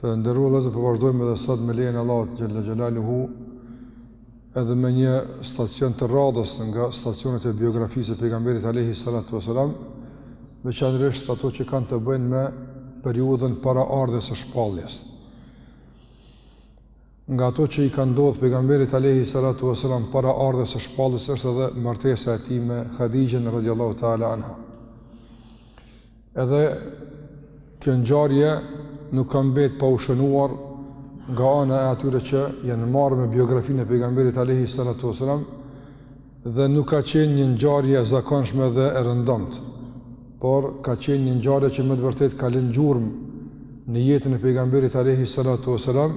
Të nderuar vëllezër po vazhdojmë edhe sot me lejen e Allahut xhel-le xhelaluhu edhe me një stacion të radhës nga stacionet e biografisë së pejgamberit Alejhi Salatu Veselam veçanërisht ato që kanë të bëjnë me periudhën para ardhjes së shpalljes nga ato që i kanë ndodhë pejgamberit Alejhi Salatu Veselam para ardhjes së shpalljes është edhe martesa e tij me Hadixhen radiallahu ta'ala anha Edhe kjo ngjarje nuk ka mbet pa u shënuar nga ana e atyre që janë marrë me biografinë e pejgamberit alayhi salatu wasalam dhe nuk ka qenë një ngjarje e zakonshme dhe e rëndomtë, por ka qenë një ngjarje që me të vërtetë ka lënë gjurmë në jetën e pejgamberit alayhi salatu wasalam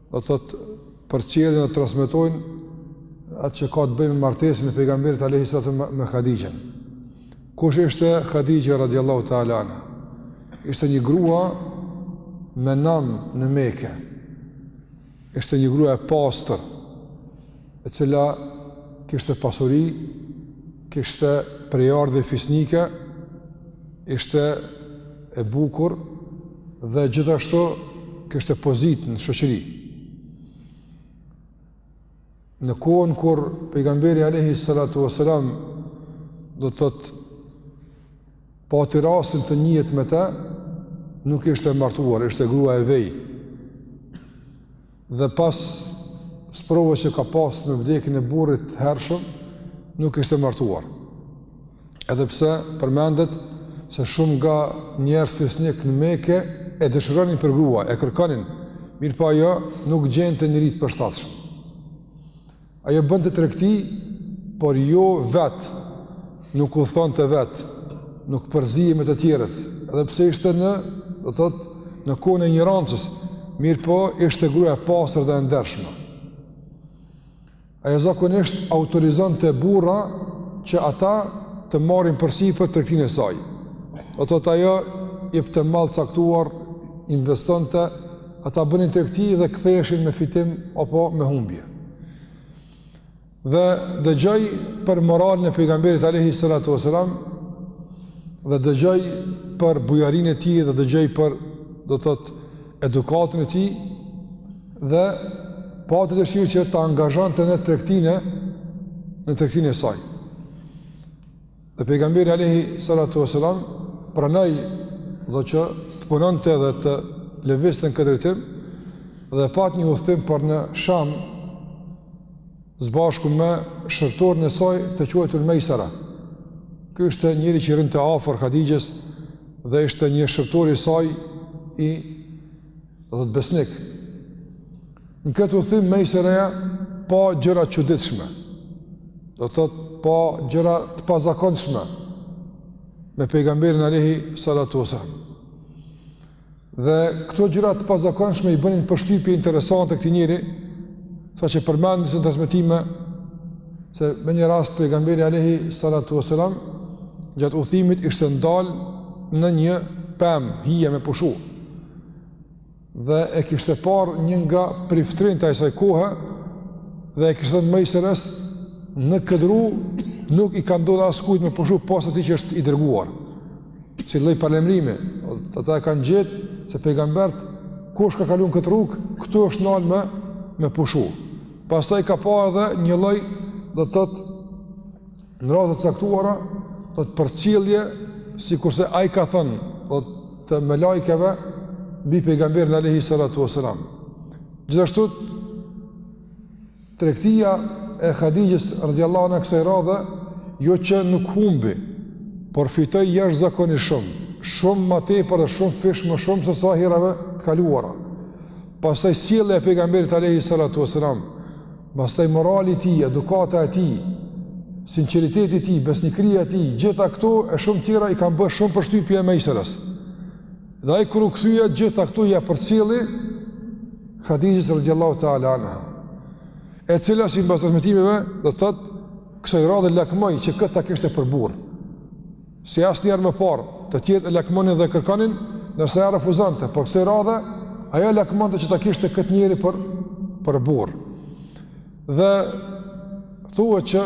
do të thotë përcjellin dhe transmetojnë atë që ka të bëjë me martesën e pejgamberit alayhi salatu me Hadixhen. Kush ishte Hadixhe radhiyallahu ta'ala anha? Ishte një grua me nam në Mekë. Ishte një grua e pastër. e cila kishte pasuri, kishte prejardhje fisnike, ishte e bukur dhe gjithashtu kishte pozitë në shoqëri. Në kohën kur pejgamberi alayhi salatu wasalam do të thotë pati rastin të njihet me të, nuk ishte martuar, ishte grua e vej. Dhe pas sprovës që ka pas me vdekjen e burrit të hershëm, nuk ishte martuar. Edhe pse përmendet se shumë nga njerëz fisnik në Mekë e dëshironin për grua, e kërkonin, mirëpo ajo nuk gjente njeri të përshtatshëm. Ajo bënte tregti, por jo vetë, nuk udhëtonte vetë, nuk përzihej me të tjerët, edhe pse ishte në, do të thotë, në kohën e injorancës, mirëpo ishte grua e pastër dhe e ndershme. Ajo zakonisht autorizonte burra që ata të marrin përsipër tregtinë e saj. Do të thotë ajo jepte mall të caktuar, investonte ata bënin tregti dhe ktheheshin me fitim apo me humbje. Dhe dëgjoi për moralin e pejgamberit Alejhi Salatu Veselam dhe dëgjoi për bujarinë e tij dhe dëgjoi për do të thotë edukatën e tij dhe pati dëshirë që ta angazhonte në tregtinë në tregtinë e saj. Dhe pejgamberi alayhi salatu wasalam pranoi do thotë që të punonte dhe të lëvizte në këtë drejtim dhe pat një udhtim për në Sham së bashku me shërbtorin e saj të quajtur Mejsara. Ky ishte njeri që i rrinte afër Hadixhes dhe ishte një shërbtor i saj i do thotë besnik. Në këtë udhtim Mejsereja, pa gjëra t'çuditshme, do thotë pa gjëra të pazakonshme, me pejgamberin alayhi salatu wasalam. Dhe këto gjëra të pazakonshme i bënin përshtypje interesante këtij njeri, Saqë përmendin disa transmetime se me një rast pejgamberi alayhi salatu wasalam gjatë udhtimit ishte ndal në një pemë hije me pushu. Dhe e kishte parë një nga priftërinjt e asaj kohe dhe i kishte thënë Mejseres në këtë dru nuk i ka ndodhur askujt me pushu pos atij që është i dërguar. si lloj paralajmërimi, ata e kanë gjetë, se pejgamberët, kush ka kalun këtë rrugë, këtu është nalë me, me pushu. Pas taj ka pa edhe një lloj, do thotë, në raste të caktuara, do thotë përcjellje, sikurse ai ka thënë, do thotë të melaikeve, mbi pejgamberin alayhi salatu wasalam. Gjithashtu, Tregtia e Hadixhes radijallahu anha kësaj radhe jo që nuk humbi, por fitoi jashtëzakonisht shumë, shumë më tepër dhe shumëfish më shumë sesa herave të kaluara. Pastaj sjellja e pejgamberit alayhi salatu wasalam, pastaj morali i tij, edukata e tij, sinqeriteti i tij, besnikëria e tij, gjitha këto e shumë tjera i kanë bë shumë përshtypje Mejsarës. Dhe ai kur u kthye gjitha këto ia përcjelli Hadixhes radiallahu ta'ala anha, e cila simbas transmetimeve do të thotë kësaj radhe lakmoi që këtë ta kishte për burrë. Si asnjëherë më parë, të tjerët lakmonin dhe kërkonin, ndërsa ajo refuzonte, por kësaj radhe ajo lakmonte që ta kishte këtë njeri për për burrë. Dhe thuhet që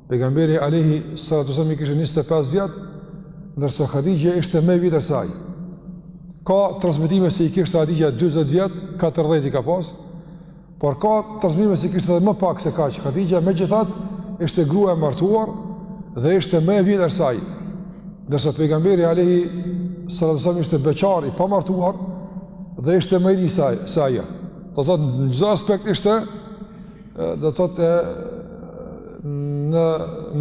Pejgamberi alayhi salatu wasallam i kishte 25 vjet, ndërsa Hadixhja ishte më e vjetër se ai. Ka transmetime se i kishte Hadixhja 40 vjet, 40 i ka pas. Por ka transmetime se i kishte edhe më pak se kaq. Hadixhja megjithatë ishte grua e martuar dhe ishte më e vjetër se ai. Ndërsa pejgamberi alayhi salatu wasallam ishte beqar i pamartuar dhe ishte më i ri se ajo. Do të thotë në çdo aspekt ishte do të thotë në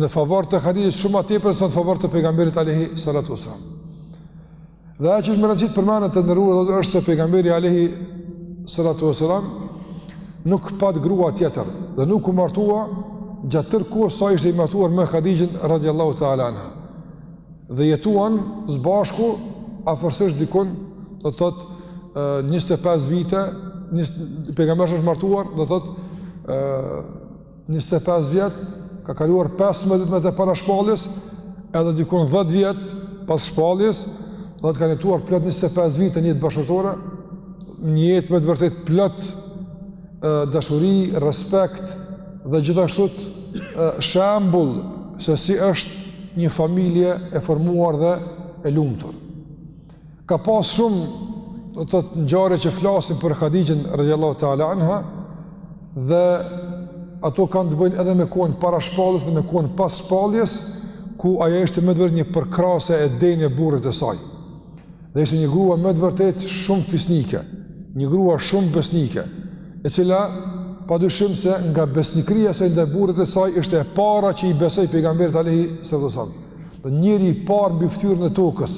në favor të Hadixhes shumë më tepër sa në favor të pejgamberit alayhi salatu wasallam. Dhe ajo që me rëndësi të përmendet të nderuar është se pejgamberi alayhi salatu wasallam nuk pat grua tjetër dhe nuk u martua gjatë tërë kohës sa ishte i martuar me Hadixhen radhiyallahu ta'ala anha. dhe jetuan së bashku afërsisht dikun do të thotë 25 vite pejgamberi është martuar do të thotë 25 vjet ka kaluar 15 vjet me të para shpalljes edhe dikun 10 vjet pas shpalljes do të thotë kanë jetuar plot 25 vite në jetë bashkëshortore një jetë me të vërtetë plot dashuri, respekt dhe gjithashtu shembull se si është një familje e formuar dhe e lumtur. Ka pas shumë do të thotë ngjarje që flasin për Hadixhen radhiyallahu ta'ala anha dhe ato kanë të bëjnë edhe me kohën para shpalljes dhe me kohën pas shpalljes ku ajo ishte me të vërtetë një përkrahëse e denjë e burrit të saj. Dhe ishte një grua me të vërtetë shumë fisnike, një grua shumë besnike, e cila pa dyshim se nga besnikëria e saj ndaj burrit të saj ishte e para që i besoi pejgamberit alayhi salatu wasallam. Dhe njeri i parë mbi fytyrën e tokës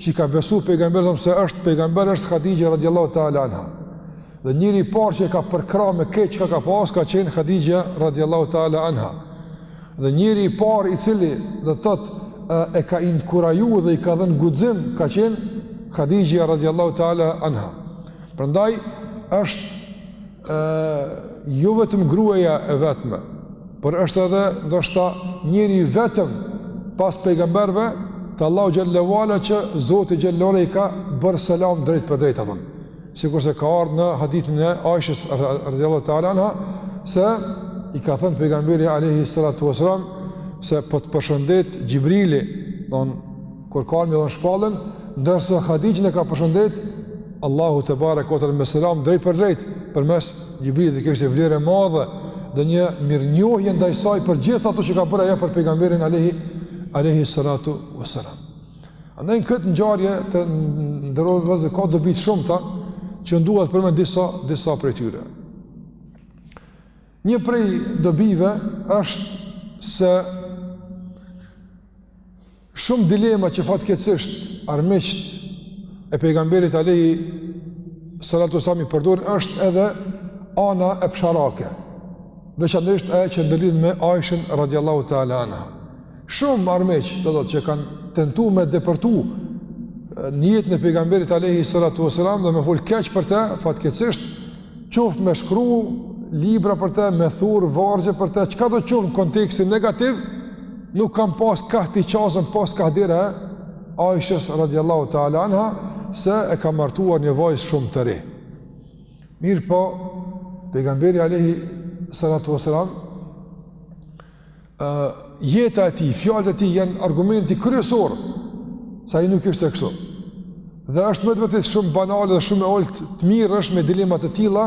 që i ka besu pejgamberit se është pejgamber është Hadixhja radiallahu ta'ala anha. Dhe njeri i parë që e ka përkrah me krejt çka ka pas ka qenë Hadixhja radiallahu ta'ala anha. Dhe njeri i parë i cili do të thotë e ka inkuraju dhe i ka dhënë guxim ka qenë Hadixhja radhiyallahu taala anha. Prandaj është ë jo vetëm gruaja e vetme, por është edhe ndoshta njeri i vetëm pas pejgamberëve të Allahut xhallahu ala që Zoti xhallahu i ka bërë selam drejtpërdrejt apo. Sikurse ka ardh në hadithin e Aishës radhiyallahu ta'ala anha se i ka thënë pejgamberi alayhi salatu wasalam se po të përshëndet Xhibrili, domethënë kur ka ardh me ia dhon shpalljen, ndërsa Hadixhen e ka përshëndet Allahu tebareke ve teala me selam drejtpërdrejt përmes Xhibrilit dhe kjo është vlerë e madhe dhe një mirënjohje ndaj saj për gjithë ato që ka bërë ajo për pejgamberin alayhi alayhi salatu wasalam. Andaj në këtë ngjarje të nderuar vëllezër ka dobi të shumta që unë dua t'i përmend disa disa prej tyre. Një prej dobive është se shumë dilema që fatkeqësisht armiqt e pejgamberit Alehi salatu wasallam i përdorin është edhe ana e tij familjare. Veçanërisht ajo që ndërlidhet me Aishën radhiyallahu ta'ala anha. Shumë armiq, do të thotë që kanë tentuar me depërtu në jetën e pejgamberit alayhi salatu wasalam dhe me fol keq për të, fatkeqësisht qoftë me shkru libra për të, me thur vargje për të, çka do të qoftë në kontekstin negativ, nuk kanë pas kah t'i qasen pos kah dera e Aishës radhiyallahu ta'ala anha se e ka martuar një vajzë shumë të re. Mirëpo, pejgamberi alayhi salatu wasalam Jeta e tij, fjalët e tij janë argumenti kryesor se ai nuk ishte kështu. Dhe është me të vërtetë shumë banale dhe shumë e ultë të merresh me dilema të tilla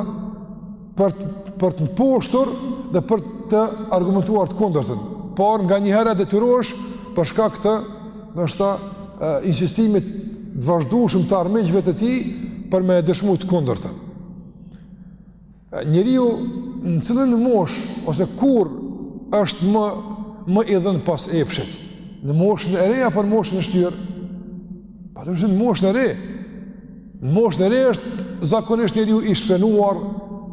për të, për të mposhtur dhe për të argumentuar të kundërtën. Por nganjëherë detyrohesh për shkak të ndoshta insistimit të vazhdueshëm të armiqve të tij për me dëshmu të kundërtën. Njeriu në cilën moshë ose kur është më më i dhën pas epshit? Në moshën e re apo në moshën e shtyrë? Patjetër në moshën e re. Në moshën e re është zakonisht njeriu i shfrenuar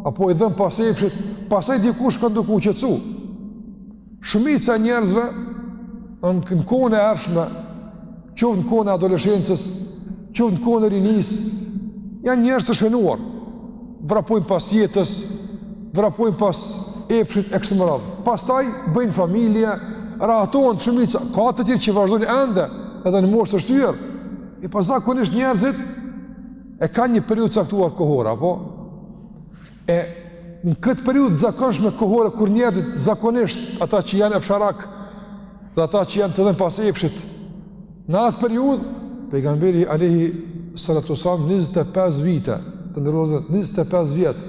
apo i dhënë pas epshit, pastaj dikush ka duke u qetësu. Shumica e njerëzve në kohën e hershme, qoftë në kohën e adoleshencës, qoftë në kohën e rinisë, janë njerëz të shfrenuar. Vrapojnë pas jetës, vrapojnë pas epshit e kështu me radhë. Pastaj bëjnë familje, rahatohen shumica, ka të tjerë që vazhdojnë ende edhe në moshë të shtyrë. E pa zakonisht njerëzit e kanë një periudhë të caktuar kohore, apo E në këtë periudhë të zakonshme kohore kur njerëzit zakonisht ata që janë fsharak dhe ata që janë të dhënë pas epshit në atë periudhë pejgamberi alayhi salatu wasallam 25 vite të nderuar 25 vjet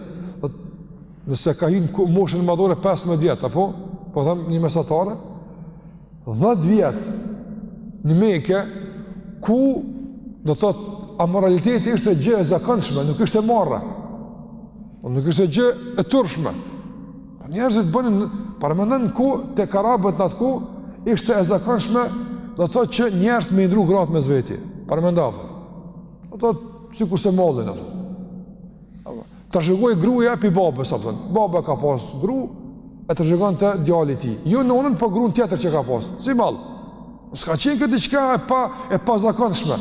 nëse ka hi në moshën madhore 15 vjet apo po them një mesatare Dhjetë vjet në Mekë ku do të thotë amoraliteti ishte gjë e zakonshme, nuk ishte marre. Po nuk ishte gjë e turpshme. Po njerëzit bënin paramendo ku tek arabët diku ishte e zakonshme, do të thotë që njerëz me ndru gratë mes veti. Paramendo. Do të thotë sikur se mollin ato. Trashëgohej gruja pi babës, apo thonë. Baba ka pas gru, e trashëgonte djali i tij. Jo nonën, po grun tjetër që ka pas. Si mall. S'ka qenë kjo diçka e pa, e pazakonshme.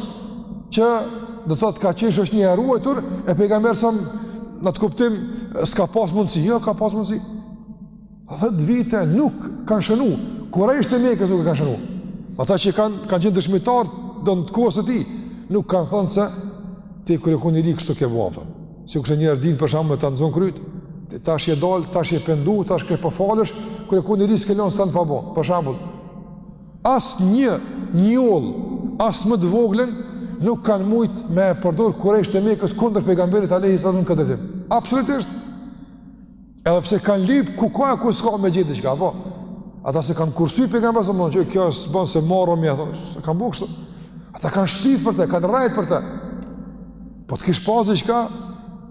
Që, do të thotë ka qenë shoqnia e ruajtur, e pejgamberi sam, në atë kuptim, s'ka pas mundësi. Jo, ka pas mundësi. 10 vite nuk kanë shënu, kurejshët e Mekës nuk e kanë shënu. Ata që kanë, kanë qenë dëshmitarë, domethënë të kohës së tij, nuk kanë thënë se ti kur je kon i ri kështu ke bo, për. sikurse një erdhën për shembull me ta nxonë krytë, ti tash je dalë, tash je pendu, tash ke po falesh, po kur je kon i ri s'ke lonë sen pa bo, për shembull, as një njollë, as më të voglën, nuk kanë mujtë me e përdorë kurejshët e Mekës kundër pejgamberit alejhi selam në këtë drejtim, absolutisht të Edhe pse kanë lyp ku ka ku s'ka me gjetë diçka, po. Ata s'e kanë kursy pejgamberin, me thënë që kjo s'bon se marre me ia thonë, s'e kanë bo kështu. Ata kanë shpif për te, kanë rrejt për te. Po të kishë pasë diçka,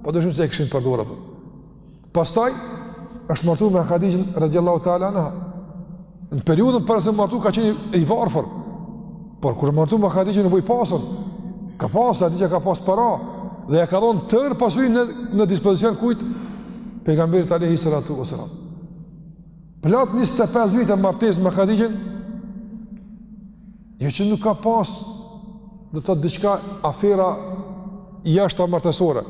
pa dyshim se e kishin përdorë. Po. Pastaj, është martu me Hadixhen, radiallahu ta'ala anha Në periudhën para se u martu ka qenë i varfër. Por kur u martu me Hadixhen u bo i pasun, ka pasë, Hadixhja ka pasë para, dhe ia ka dhonë tërë pasurinë, në dispozicion kujt, pejgamberit alejhi salatu ve selam. Plot 25 vite martesë me Hadixhen, jo që nuk ka pasë, domethënë diçka afera jashtëmartesore,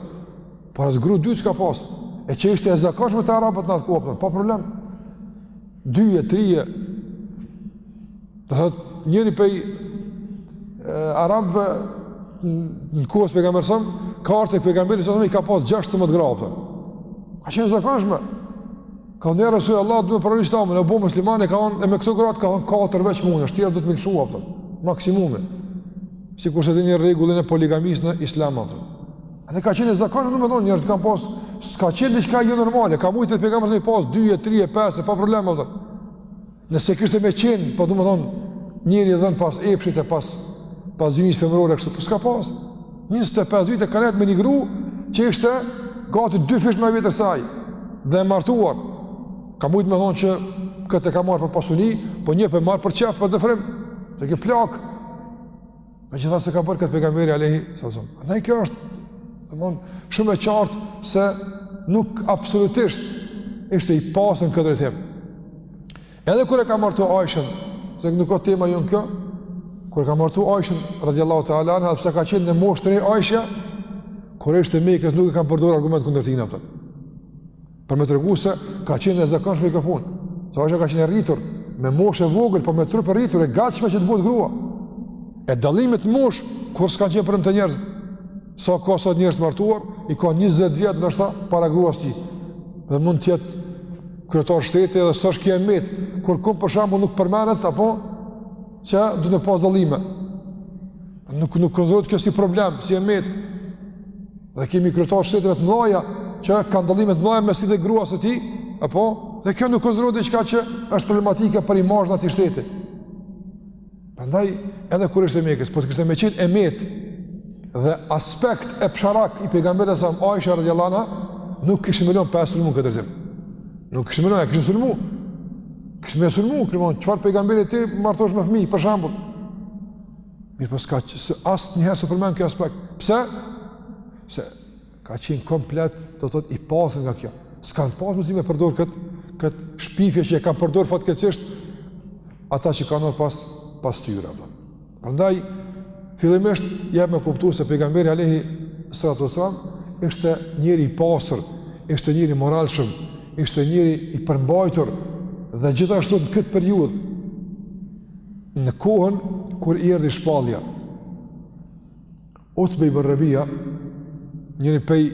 por as gru të dytë s'ka pasë, e që ishte e zakonshme te arabët në atë kohë, pa problem, Dyje, trije, dhe thëtë njëri pej e, arabëve në kohës për e kamë rësëm, ka arë të për e kamë bërë, i ka pasë gjashtë të më të grabë. Ka qenë zakonshme. Ka në nërë rësujë Allah, dhëtë me përëri së e bo muslimane, ka onë, e me këto gratë, ka onë katër veç mune, shtjerë dhëtë me lëshua, për, maksimumi. Si kurse dhe një regullin e poligamis në islam, për. Dhe ka qenë zakon, domethonë njerëzit kanë pas, s'ka qenë diçka jo normale, ka mujtë edhe pejgamberi me pas 2, 3, 5 pa problem, kupton. Nëse kishte me qenë, po domethënë njeri i dhënë pas epshit e pas pas gjinisë femërore kështu, po s'ka pas. 25 vite ka nejt me një gru që ishte gati dyfish më e vjetër se ai. Dhe e martuar. Ka mujtë me thonë që këtë e ka marrë për pasuni, po një po e marr për qejf për dëfrim. Dhe kjo plakë, Megjithatë s'e ka bërë këtë pejgamberi alejhi selam. Andaj kjo dëshmon shumë qartë se Nuk absolutisht Ishte i pastër në këtë drejtim Edhe kur e ka martu Aishën Se nuk o tema jonë kjo kur e ka martu Aishën Radiallahu ta'ala anha edhe pse ka qenë në moshë të re Aishja kurejshët e Mekës nuk e kanë përdorur argument kundër tina, kupton. Për me tregu se ka qenë e zakonshme kjo punë. Se Aishja ka qenë e rritur me moshë e vogël, po me trup e rritur e gatshme që të bëhet grua. E dallimet në moshë kurrë s'kanë qenë problem te njerëzit. Sa ka sot njerëz të martuar, i ka 20 vjet ndoshta para gruas tij. Dhe mund të jetë kryetar shteti edhe s'është kiamet kurkund për shembull nuk përmendet apo Që do të ketë pas dallime. Nuk, nuk konsiderohet kjo si problem, si e metë. Dhe kemi kryetarë shteteve të mdhaja, që kanë dallime të mdhaja mes tij dhe gruas së tij, apo, dhe kjo nuk konsiderohet diçka që është problematike për imazhin e atij shteti. Prandaj, edhe kurejshët e Mekës, po të kishte me qenë e metë, dhe aspekt epsharak i pejgamberit me Aishen radhiyallahu anha nuk kishin me lënë pa sulmu në këtë drejtim. Nuk kishin me lënë, kishin sulmu. Kishin me sulmu, kishin me thonë çfarë pejgamberi ti martosh me fëmi, për shambull. Mirëpo s'ka që asnjëherë s'e përmendën këtë aspekt. Pse? Se ka qenë komplet, do të thotë i pastër nga kjo. S'kanë pasë mundësi me përdor këtë, këtë shpifje që e kanë përdor fatkeqësisht, ata që kanë ardh pas, pas tyre. Për. Prandaj fillimisht jep me kuptu se pejgamberi alayhi salatu wasallam ishte njeri i pastër, ishte njeri i moralshëm, ishte njeri i përmbajtur dhe gjithashtu në këtë periudhë në kohën kur i erdhi shpallja. Utbe ibn Rabija, njëri prej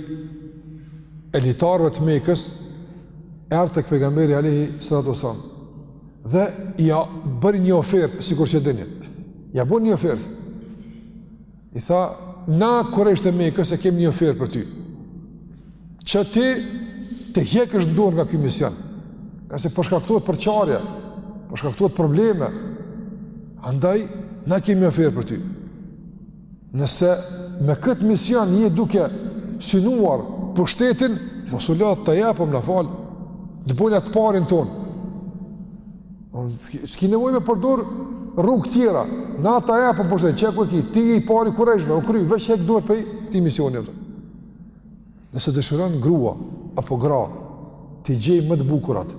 elitarëve të Mekës, erdhi tek pejgamberi alayhi salatu wasallam dhe ia bëri një ofertë, sikur që dini. Ia boni një ofertë. I tha, na kurejshët e Mekës e kemi një ofertë për ty. Që ti të hjekësh dorë nga ky mision. Ngase po shkaktohet përçarje, po shkaktohet probleme. Andaj na kemi ofertë për ty. Nëse me këtë mision je duke synuar pushtetin, mos u lodh, ta japim na fal. Të bojmë na të parin tonë. S'ki nevojë me përdor rrugë tjera. Na ta japim pushtetin, qe ku e ki. Ti je i pari i kurejshve, u kry veç hek dorë prej këtij misioni. Nëse dëshiron grua apo gra, t'i gjejmë më të bukurat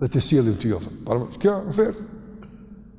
dhe t'i sjellim ty. Kjo ofertë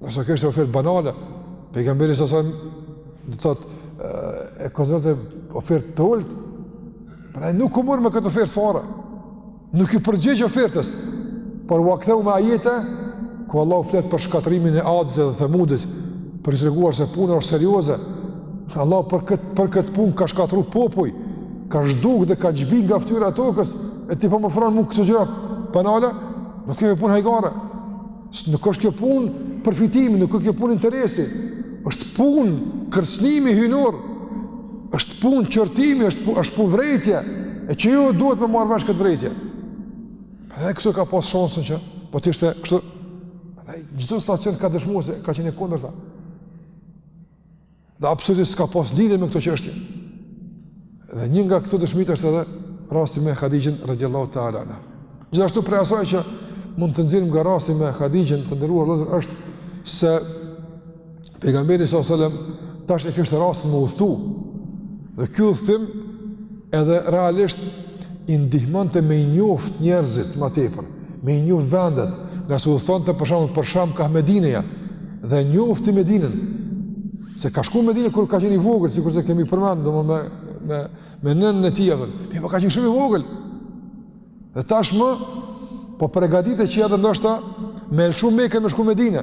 Ngase kjo është ofertë banale, pejgamberi sa sajmë, do të thotë e konsideronte ofertë të ullët, prandaj nuk u mor me këtë ofertë fare, nuk iu përgjegj ofertës, por ua ktheu me ajete, ku Allahu flet për shkatrimin e Adit dhe Themudit, për t'i treguar se puna është serioze, Allahu për këtë, për këtë punë ka shkatru popuj, ka zhduk dhe ka shlyj nga ftyra e tokës, e ti po m'ofron mu këto gjëra banale, nuk është punë hajgare, Nuk është kjo punë përfitimi, nuk është kjo punë interesi. Është punë kërcënimi hyjnor. Është punë qortimi, është punë, është punë vrejtje. E që ju duhet me marrë vesh këtë vrejtje. Prandaj këtu ka pas shansën që, po të ishte kështu, çdo stacion ka dëshmu se ka qenë e kundërta. Dhe absolutisht s'ka pas lidhje me këto çështje. Dhe një nga këto dëshmitë është edhe rasti me Hadixhen radhiyallahu ta'ala anha. Gjithashtu prej asaj që mund të nxjerrim nga rasti me Hadixhen të nderuar vëllezër është se pejgamberi sallallahu alajhi wasallam tash e kishte rastin me udhëtu. Dhe ky udhëtim edhe realisht i ndihmonte me i njoft njerëzit ma tepër. me i njohë vendet, ngase udhëtonte për shembull, për Sham kah Medineja, dhe njofti Medinën, se ka shku n'Medine kur ka qenë i vogël, sikurse kemi përmend, domethënë me, me, me nënën e tij, mirëpo ka qenë shumë i vogël, dhe tashmë, po pregaditej që edhe ndoshta, me lëshu Meken me shku n'Medine,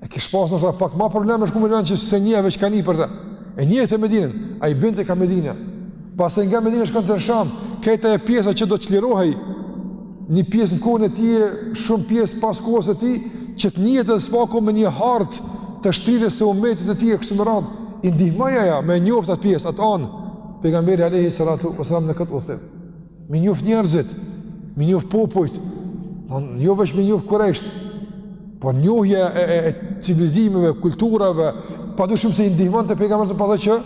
E kish pas ndoshta pak ma problem me shku në një vend që s'e njeh veç ka ni për të. E njihte Medinën, ai binte kah Medina. Pastaj nga Medina shkonte në Sham, krejt ajo pjesa që do të çlirohej, një pjesë në kohën e tij, shumë pjesë pas kohës së tij, që të njihet edhe së paku me një hartë të shtrirjes së umetit të tij e kështu me radhë, i ndihmoi ajo me njoftë atë pjesë, atë anë, pejgamberi alejhi salatu uesselam në këtë udhëtim. Me i njoft njerëzit, me i njoft popujt, jo veç me i njoft kurejshët, por njohje e, e, e civilizimeve, kulturave, pa dyshim se i ndihmonte pejgamberit s.a.s. që,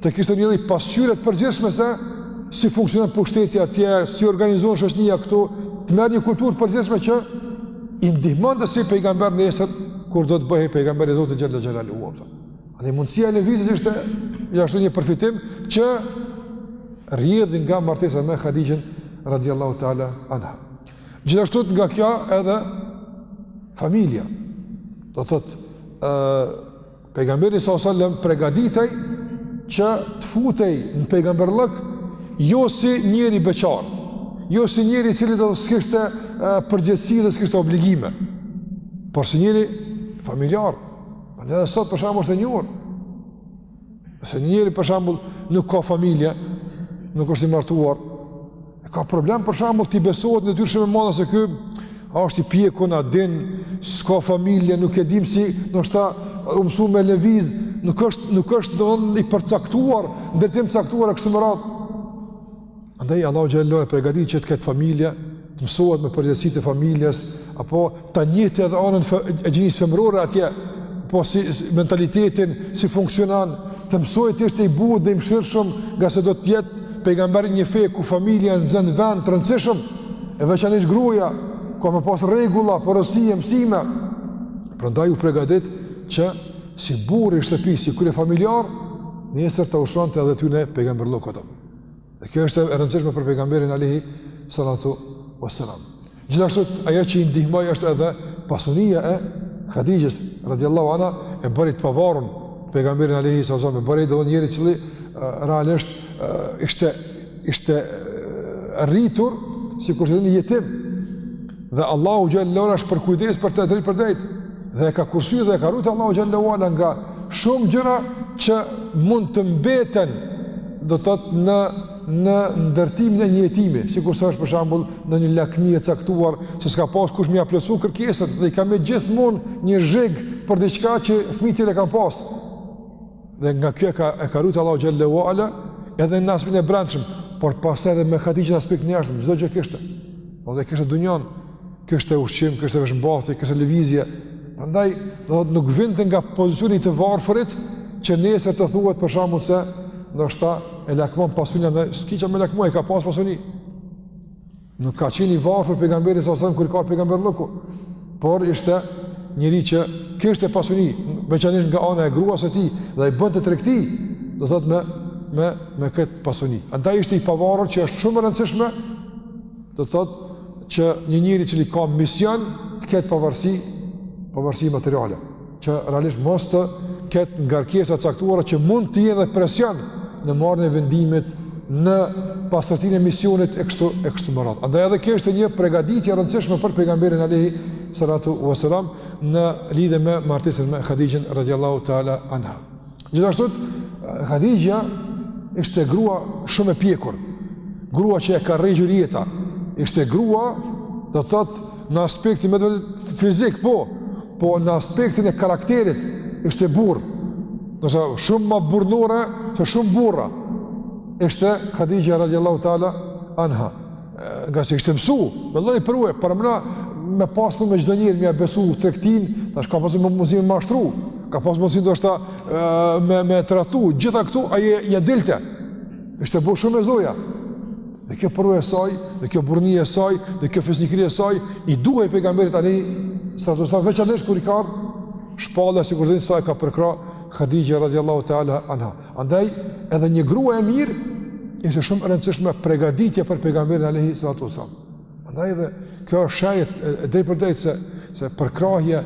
të kishte njëlloj pasqyre të përgjithshme se, si funksionon pushteti atje, si organizohet shoqnia këtu, të merr një kulturë të përgjithshme që, i ndihmonte si pejgamber nesër kur do të bëhej pejgamber i Zotit xhele xhelaluhu. Dhe mundësia e lëvizjes ishte njashtu një përfitim që rrjedhi nga martesa me Hadixhen radiallahu ta'ala anha. Gjithashtu nga kjo edhe familja. Do të thotë pejgamberi s.a.s. pregaditej që të futej në pejgamberllëk jo si njeri beqar, jo si njeri i cili do të thotë s'kishte përgjegjësi dhe s'kishte obligime, por si njeri familjar, Edhe sot për shembull është e njohur. Se një njeri për shembull nuk ka familje, nuk është i martuar, e ka problem për shembull t'i besohet një detyrë shumë e madhe se ky, a është i pjekur, nuk e dim, s'ka familje, nuk e dim si, ndoshta u mësu me lëviz, nuk është, nuk është domethënë i përcaktuar, në drejtim të caktuar e kështu me radhë. Andaj Allahu xhele xhelaluhu e përgatit që të ketë familje, të mësohet me përgjegjësitë e familjes, apo ta njihte edhe anën e gjinisë femërore atje, apo mentalitetin, si funksionon, të mësohet të ishte i butë dhe i mëshirshëm, ngase do të jetë pejgamber i një feje ku familja nxen vend të rëndësishëm, e veçanisht gruja, ka me pas rregulla, porosi e, mësime, prandaj u pregadit që si burrë i shtëpisë, si kryefamiljar, nesër ta ushtronte detyrën e pejgamberllëkut Dhe kjo është e rëndësishme për pejgamberin Alejhi Salatu Veselam. Gjithashtu ajo që i ndihmoi është edhe pasunia e Hadixhes, radiallahu anha, e bëri të pavarun pejgamberin Alejhi Salatu Veselam, e bëri dhe njeri i cili realisht ishte, ishte rritur sikurse një jetim. Dhe Allahu xhelle ue ala është përkujdes për të drejtpërdrejt dhe e ka kursy dhe e ka rujt Allahu xhelle ue ala nga shumë gjëra që mund të mbeten do të thotë në në ndërtimin e një jetimi, sikurse është për shembull ndonjë lakmi e caktuar, se s'ka pas kush me ia plotësu kërkesat dhe i ka met gjithmonë një zhig për diçka që fmijët tjerë e kanë pas. Dhe nga kjo e ka, e ka rujtë Allahu xhelle ue ala, edhe në aspektin e brendshëm, por pastaj edhe me Hadixhen aspektin e jashtëm, çdo gjë kishte. Po dhe kishte dunjanë, kishte ushqim, kishte veshmbathje, kishte lëvizje. Prandaj, do thotë nuk vinte nga pozicioni i të varfërit, që nesër të thuhet për shembull se ndoshta e lakmon pasuninë, s'ki çka me lakmu, ai ka pas pasuni. Nuk ka qenë i varfër pejgamberi alejhi selam kur i ka pejgamberllëku, por ishte njeri që kishte pasuni, veçanërisht nga ana e gruas së tij dhe i bënte tregti, do thotë me me me kët pasuni. Andaj ishte i pavarur që është shumë e rëndësishme do thotë që një njeri që ka mision të ketë pavarësi, pavarësi materiale. që realisht mos të ketë ngarkesa të caktuara që mund të jenë edhe presion në marrjen e vendimit në pastërtinë e misionit e kështu e kështu me radhë. Andaj edhe kjo është një përgatitje e rëndësishme për pejgamberin alejhi salatu veselam në lidhje me martesën me Hadixhen radiallahu taala anha. Gjithashtu, Hadixhja ishte grua shumë e pjekur, grua që e ka rregjur jeta, ishte grua, do të thotë, në aspektin me të vërtetë fizik, po, po në aspektin e karakterit, ishte burrë, ndoshta shumë ma burrnore, se shumë burra, ishte Hadixhja radiallahu ta'ala anha. ngase ishte mësu, me lloj përvoje, paramendo me pasë punë me çdo njeri, me besu tregtinë, tash ka pasë mundësi me mashtru, ka pasë mundësi ndoshta me, me tradhtu, gjitha këto, ajo ia dilte, ishte gru shumë e zoja, dhe kjo përvojë e saj, dhe kjo burrni e saj, dhe kjo fisnikri e saj, i duhe i pegamberit ali, së të sërë veçanisht kër i ka shpalla si kërëzin saj ka përkra, Khadija radiallahu ta'ala anha. Andaj, edhe një grua e mirë, ishte shumë e rëndësishme pregaditje për pejgamberin Alejhi Salatu Veselam. Andaj edhe, kjo është shenjë e drejtpërdrejtë se, se përkrahje,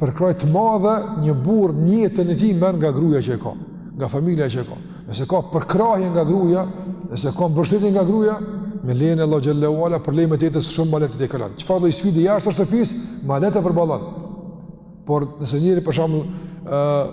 përkrahje të madhe një burë njëtën e ti mërë nga gruja që e ka, nga familja që e ka. Nëse ka përkrahje nga gruja, nëse ka mbështetje nga gruja, me lejen e Allahut xhelle ue ala, problemet e jetës shumë ma lehtë i kalon. Çfarëdo lloj sfide jashtë shtëpisë, ma lehtë e përballon. Por nëse njeri për shembull, uh,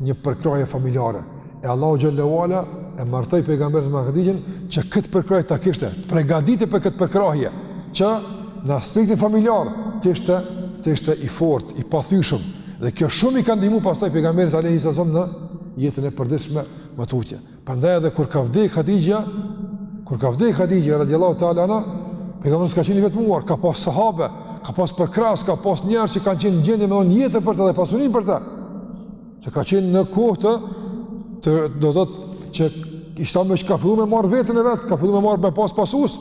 një përkrahje familjare. E Allahu xhelle ue ala e martoi pejgamberin me Hadijën që këtë përkrahje ta kishte. Pregatite për këtë përkrahje që në aspektin familjar të ishte të ishte i fortë, i pathyeshëm dhe kjo shumë i ka ndihmuar pastaj pejgamberit alayhis salam në jetën e përditshme më tutje. Prandaj edhe kur ka vdekë Hadixha, kur ka vdekë Hadixha radiallahu ta'ala anha, pejgamberi s'ka qenë i vetmuar, ka pas sahabe, ka pas përkrahës, ka pas njerëz që kanë qenë në gjendje me dhonë jetën për të dhe pasunin për të. Që ka qenë në kohë të, të do të thotë që ishte më çka fillu me marrë veten e vet, ka fillu me marrë me pas pasues.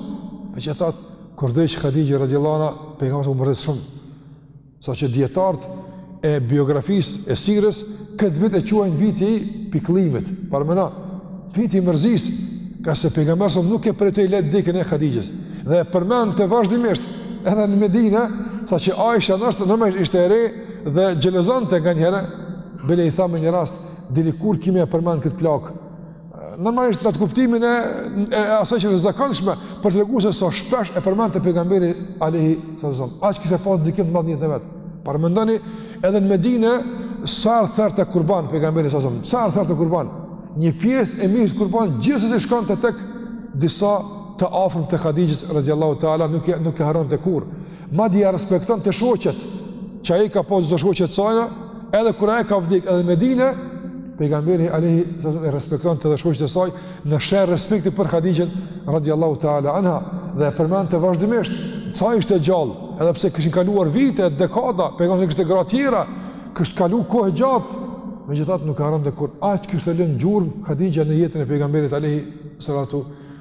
Megjithatë, kur vdiq Hadixha radiallahu anha, pejgamberi u mërzit shumë. sa që dijetarët e biografisë e sirës, këtë vit e quajnë viti i pikëllimit, paramendo, viti i mërzisë, pasi pejgamberi sallam nuk e përjetoi lehtë vdekjen e Hadixhes, dhe e përmendte vazhdimisht edhe në Medina, sa që Aisha normalisht ishte e re dhe xhelozonte nganjëherë, bile i tha me një rast, deri kur ki me e përmend këtë plakë, Normalisht në atë kuptimin e, e asaj që është e zakonshme për të treguar se sa so shpesh e përmendte pejgamberi alayhi sallam. Aq kishte pas ndikim të madh në jetën e vet. Paramendoni edhe në Medinë sa herë therte kurban pejgamberi sallam, sa herë therte kurban. Një pjesë e mirë e kurbanit gjithsesi shkonte tek disa të afërm të Hadijës radhiyallahu taala anha, nuk e harronte kurrë. Madje ja respektonte shoqet, që ajo ka pas, do shoqet e sajna, edhe kur ajo ka vdek edhe në Medinë, pejgamberi alayhi sallam i respektonte shoqet e saj në shenjë respekti për Hadixhen radhiyallahu taala anha dhe e përmendte vazhdimisht, sa ishte gjallë, edhe pse kishin kaluar vite, dekada, pejgamberi kishte gra tjera, kishte kaluar kohë e gjatë, megjithatë nuk e harronte kurrë, aq kishte lënë gjurmë Hadixha në jetën e pejgamberit alayhi salatu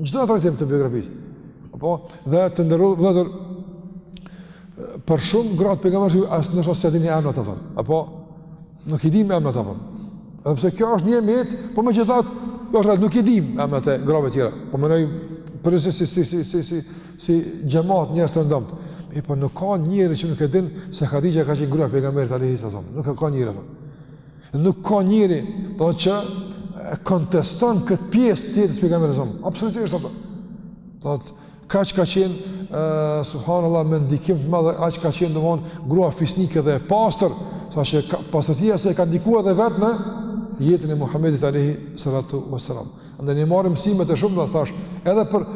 Çdo në trajtim të biografisë. Apo, dhe të nderuar vëllezër, për shumë gratë e pejgamberit alejhi selam s'i dini emnat fare. Apo, nuk i dim emnat fare. Edhe pse kjo është një e metë, po megjithatë, është ratë, nuk i dim emnat e grave tjera. Po mendoj, për ne si, si, si, si, si, si xhemat, njerëz të rëndomtë. E po nuk ka njeri që nuk e din se Khadija ka qenë gruaja e pejgamberit Nuk ka njeri, dmth që e konteston këtë pjesë të jetës së pejgamberit sallam. Absolutisht apo. Dmth kaq ka qen uh, subhanallahu me ndikim të madh, aq ka qen domon grua fisnike dhe e pastër, saqë pastërtia e saj ka ndikuar edhe vetë në jetën e Muhamedit alayhi salatu wasalam. Andaj ne marrim mësime të shumta thash, edhe për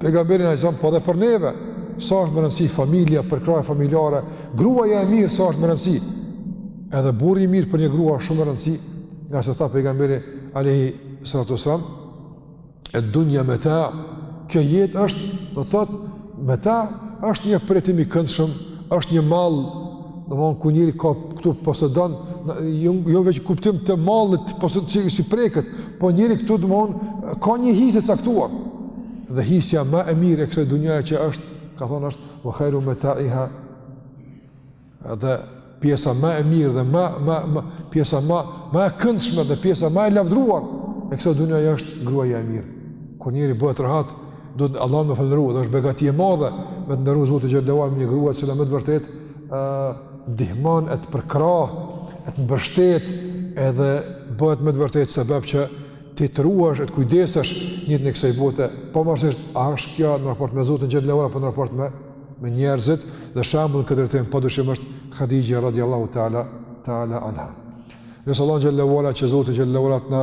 pejgamberin a.s., po edhe për neve, sa është me rëndësi familja, përkrahja familjare, gruaja e mirë sa është me rëndësi. Edhe burri i mirë për një grua është shumë me rëndësi, ngase tha pejgamberi alejhi salatu ve selam, ed-dunja meta, kjo jetë është, do të thotë, meta është një përjetim i këndshëm, është një mall, domethënë ku njeri ka këtu posedon, jo jo veç kuptim të mallit, posedon si, si prekët, Po njeri këtu domethënë, ka një hise e caktuar, dhe hisja ma e mirë e kësaj dunjaje që është, ka thonë është, ve hajru metaiha, dhe pjesa ma e mirë dhe ma, ma, ma, pjesa ma, ma e këndshme dhe pjesa ma e lavdëruar e kësaj dunjaje është gruaja e mirë. Kur njeri bëhet rahat, duhet Allahun me falënderu dhe është begati e madhe me të nderu Zoti xhele ve ala me një grua e cila me të vërtetë ndihmon e të përkrah, e të mbështet edhe bëhet me të vërtetë sebeb që ti të ruash e të kujdesesh jetën e kësaj bote, pamarrë parasysh a është kjo në raport me Zotin xhele ve ala, apo në raport me, me njerëzit, dhe shembull në këtë drejtim, pa dyshim është Hadixhja radiallahu teala, teala anha. Lusim Allahun xhele ve ala, që Zoti xhele ve ala të na